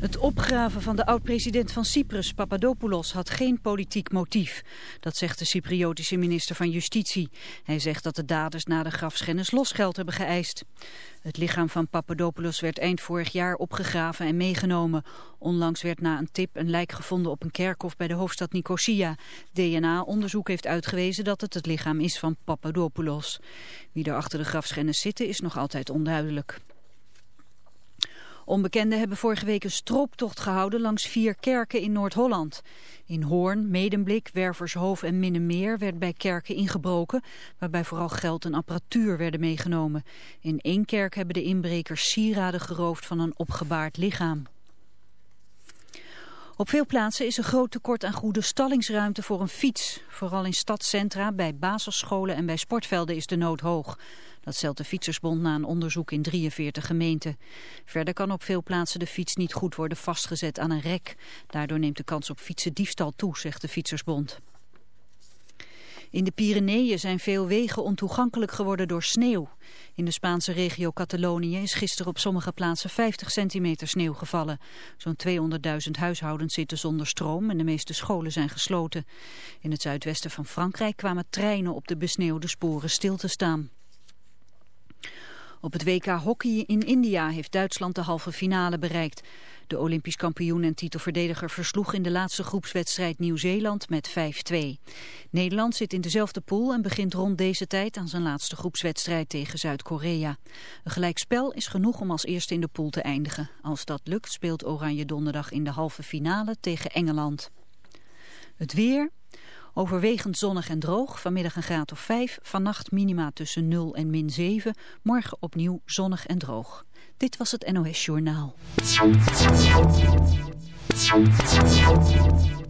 Het opgraven van de oud-president van Cyprus, Papadopoulos, had geen politiek motief. Dat zegt de Cypriotische minister van Justitie. Hij zegt dat de daders na de grafschennis losgeld hebben geëist. Het lichaam van Papadopoulos werd eind vorig jaar opgegraven en meegenomen. Onlangs werd na een tip een lijk gevonden op een kerkhof bij de hoofdstad Nicosia. DNA-onderzoek heeft uitgewezen dat het het lichaam is van Papadopoulos. Wie er achter de grafschennis zitten is nog altijd onduidelijk. Onbekenden hebben vorige week een strooptocht gehouden langs vier kerken in Noord-Holland. In Hoorn, Medemblik, Wervershoofd en Minnemeer werd bij kerken ingebroken, waarbij vooral geld en apparatuur werden meegenomen. In één kerk hebben de inbrekers sieraden geroofd van een opgebaard lichaam. Op veel plaatsen is een groot tekort aan goede stallingsruimte voor een fiets. Vooral in stadscentra, bij basisscholen en bij sportvelden is de nood hoog. Dat stelt de Fietsersbond na een onderzoek in 43 gemeenten. Verder kan op veel plaatsen de fiets niet goed worden vastgezet aan een rek. Daardoor neemt de kans op fietsendiefstal toe, zegt de Fietsersbond. In de Pyreneeën zijn veel wegen ontoegankelijk geworden door sneeuw. In de Spaanse regio Catalonië is gisteren op sommige plaatsen 50 centimeter sneeuw gevallen. Zo'n 200.000 huishoudens zitten zonder stroom en de meeste scholen zijn gesloten. In het zuidwesten van Frankrijk kwamen treinen op de besneeuwde sporen stil te staan. Op het WK Hockey in India heeft Duitsland de halve finale bereikt. De Olympisch kampioen en titelverdediger versloeg in de laatste groepswedstrijd Nieuw-Zeeland met 5-2. Nederland zit in dezelfde pool en begint rond deze tijd aan zijn laatste groepswedstrijd tegen Zuid-Korea. Een gelijkspel is genoeg om als eerste in de pool te eindigen. Als dat lukt speelt Oranje donderdag in de halve finale tegen Engeland. Het weer... Overwegend zonnig en droog, vanmiddag een graad of 5, vannacht minima tussen 0 en min 7, morgen opnieuw zonnig en droog. Dit was het NOS Journaal.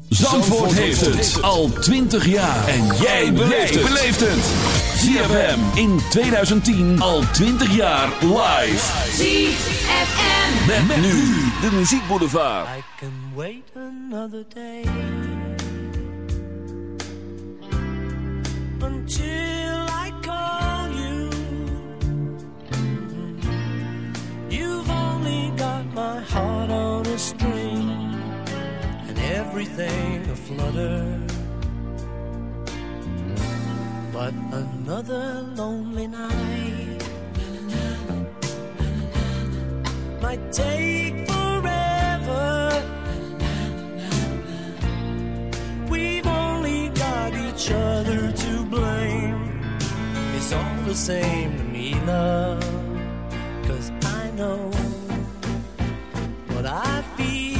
Zandvoort heeft het al 20 jaar. En jij beleeft het. ZFM in 2010 al 20 jaar live. ZFM. Met, met nu de muziekboulevard. I can wait another day everything aflutter. But another lonely night might take each other to blame. It's all the same to me, love. Cause I know what I feel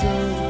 so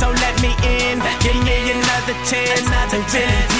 So let me in, give me another chance. Another chance.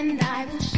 Ik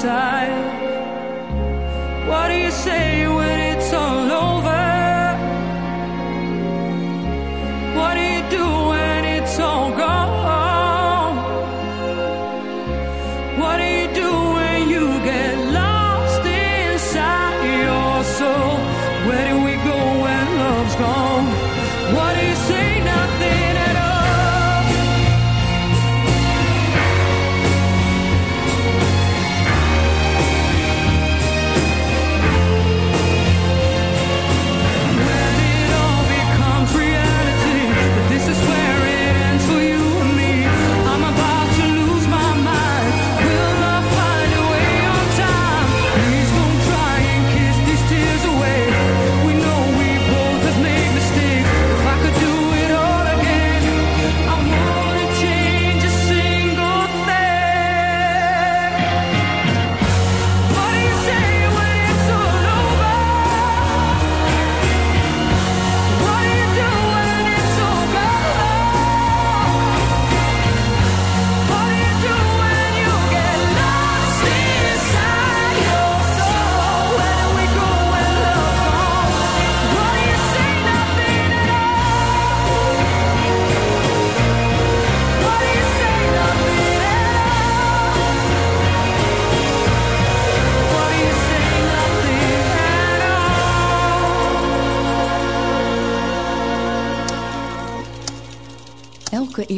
side.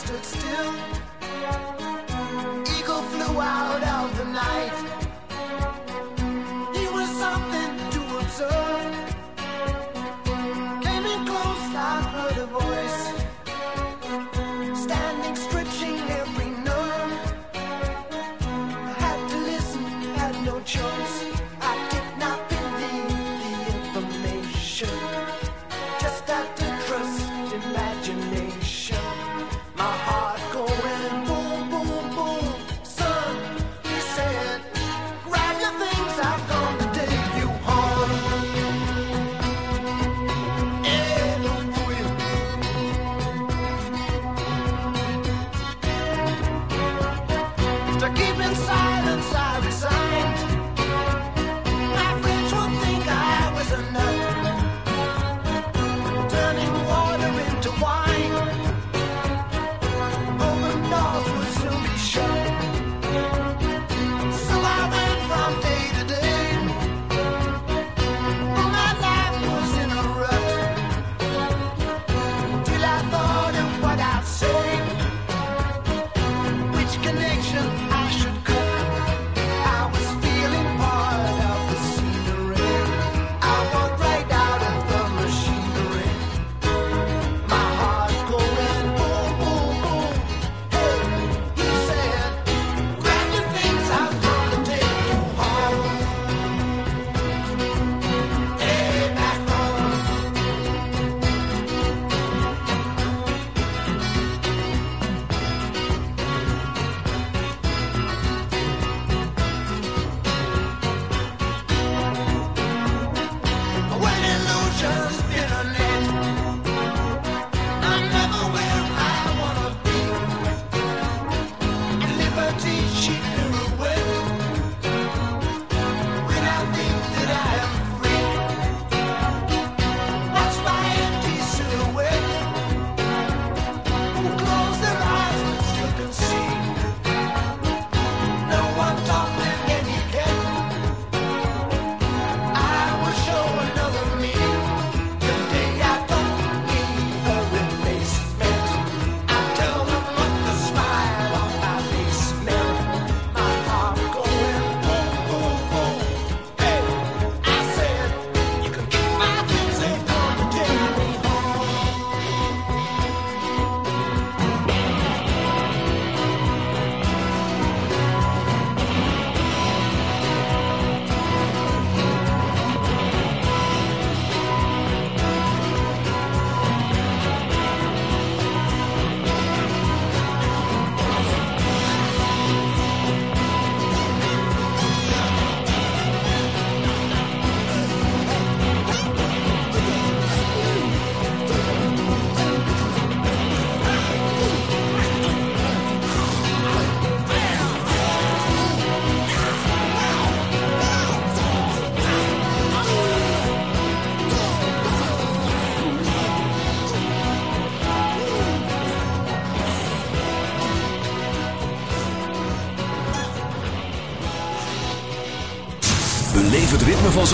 stood still.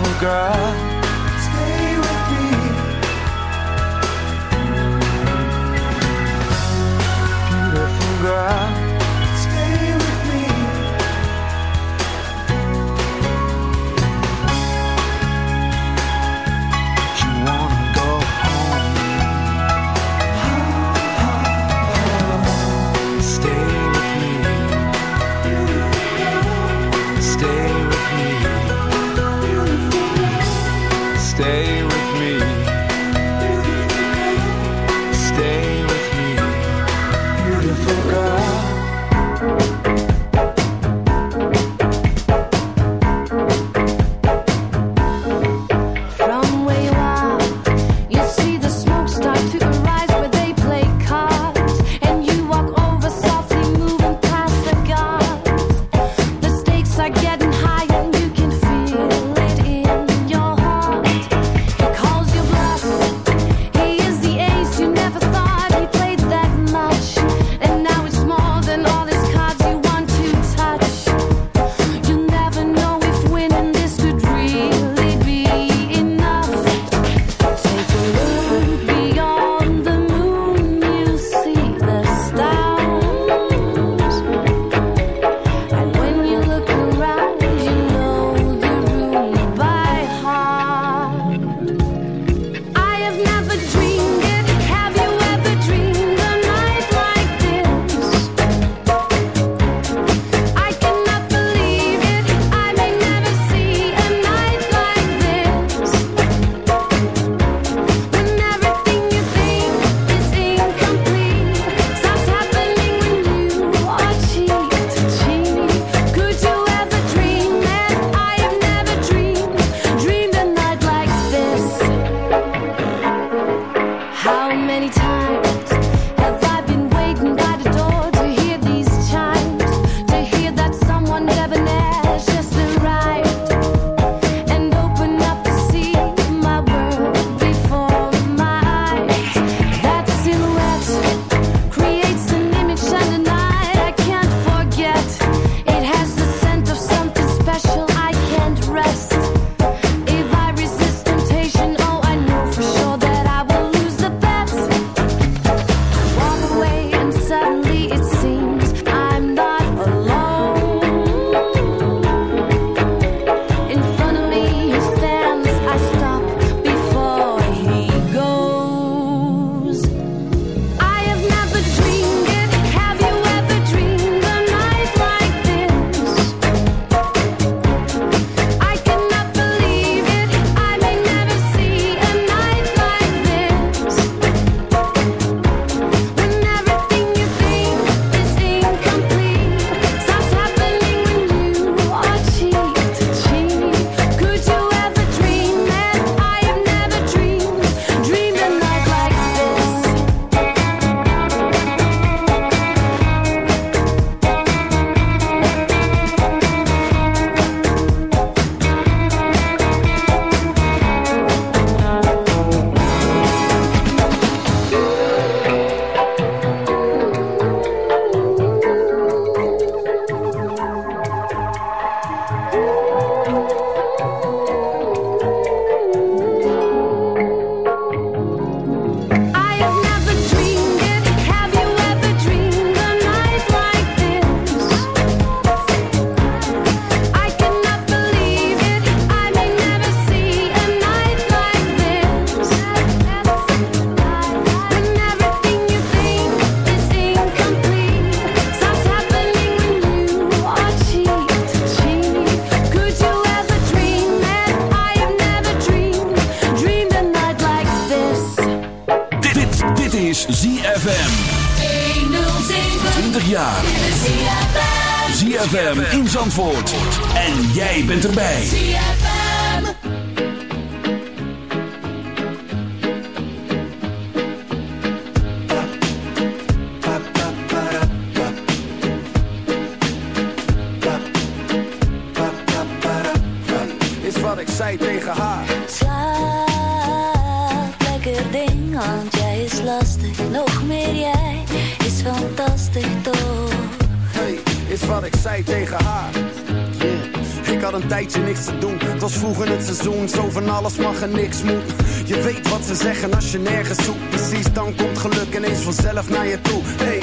beautiful girl. Want jij is lastig. Nog meer jij is fantastisch toch? Hey, is wat ik zei tegen haar. Ik had een tijdje niks te doen. Het was vroeg in het seizoen, zo van alles mag en niks moet. Je weet wat ze zeggen als je nergens zoekt. Precies, dan komt geluk ineens vanzelf naar je toe. Hey,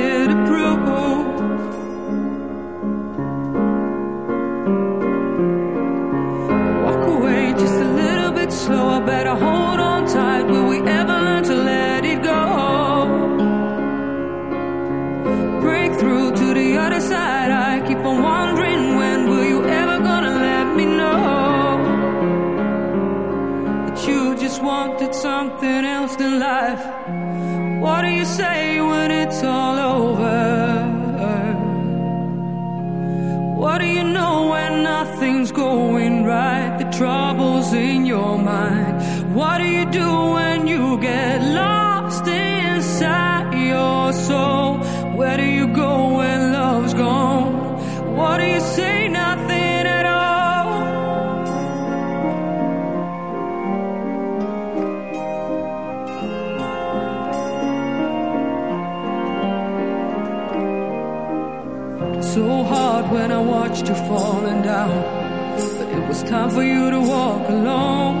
when you get lost inside your soul, where do you go when love's gone? What do you say? Nothing at all. So hard when I watched you falling down. But it was time for you to walk alone.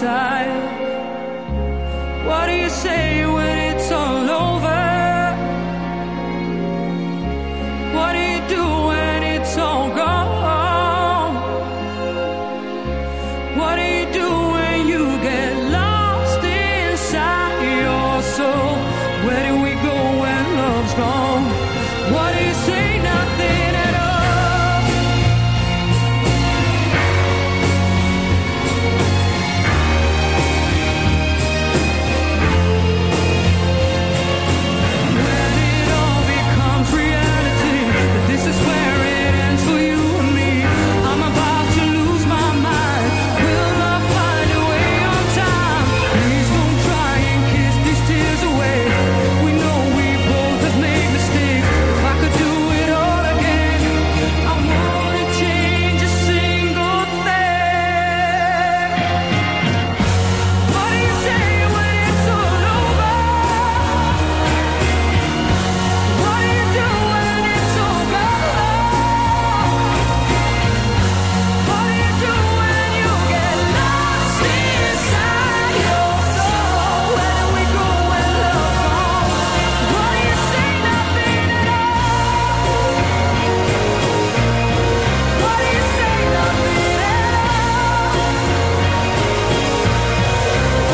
side.